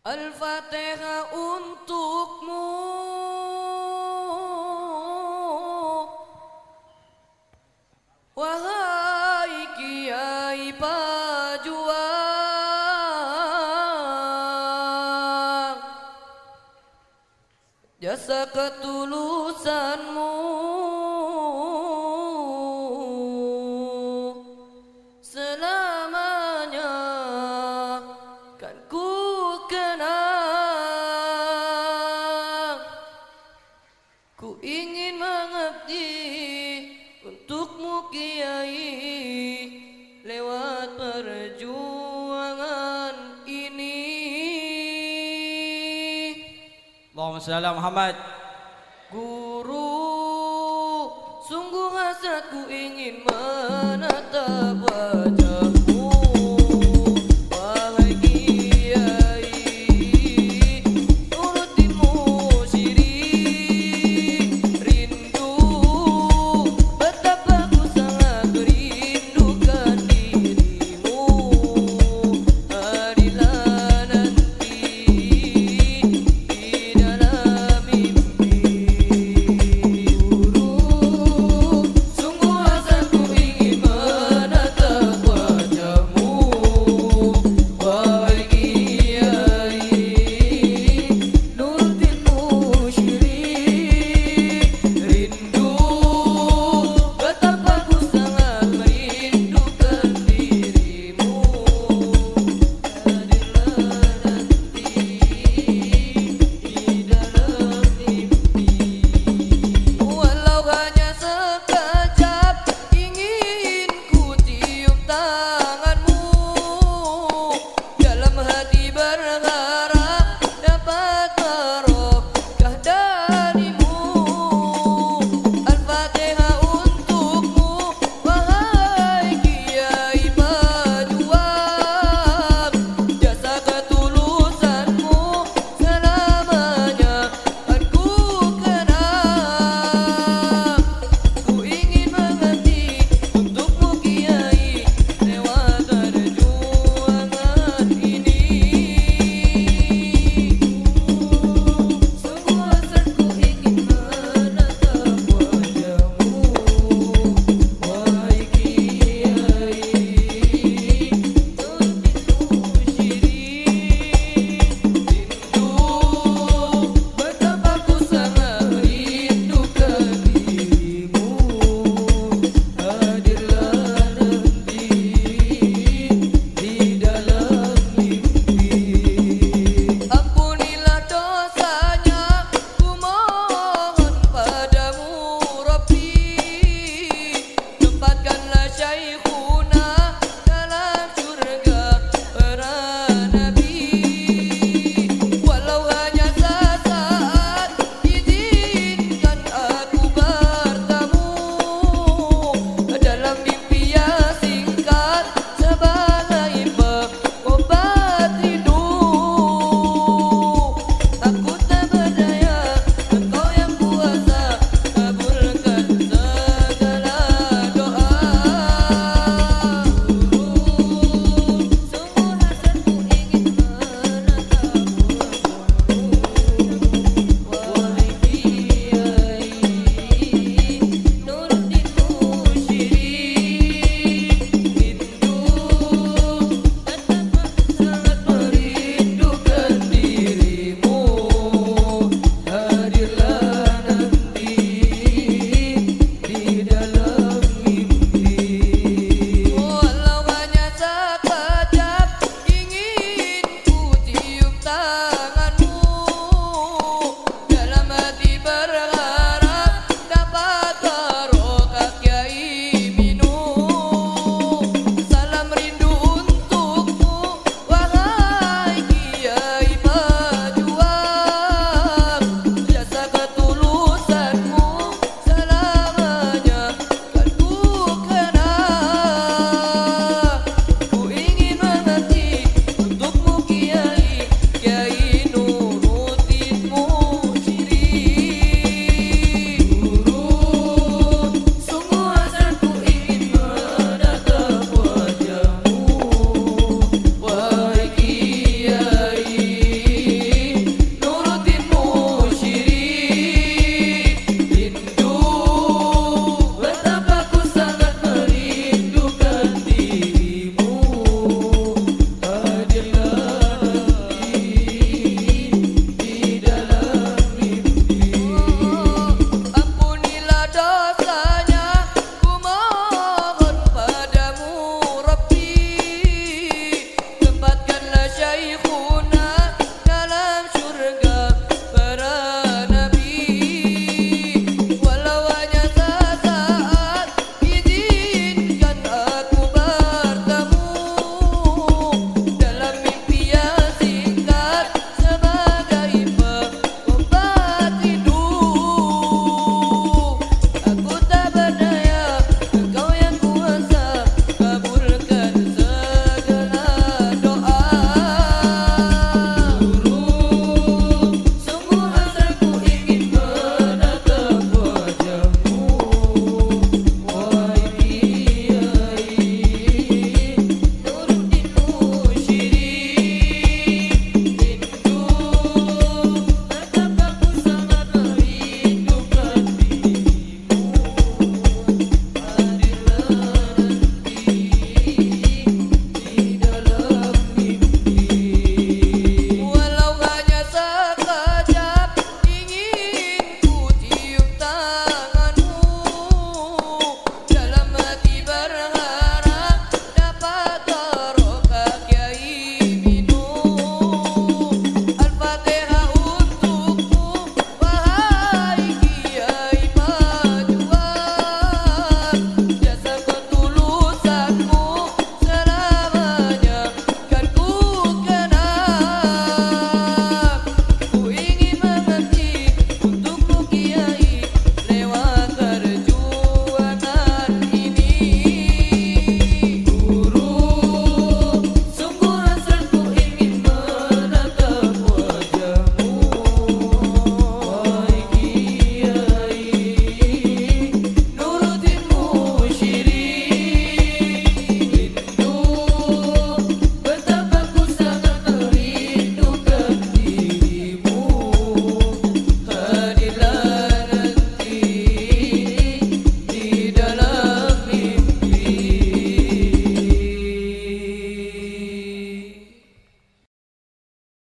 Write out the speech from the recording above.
Al-Fatihah untukmu. Wahai Kiai Pajuang Jasa ketulusanmu kenang Ku ingin mengabdi untukmu Kiai Lewat perjuangan ini Allahumma salli ala Muhammad. Guru, sungguh hasratku ingin menatap wajah the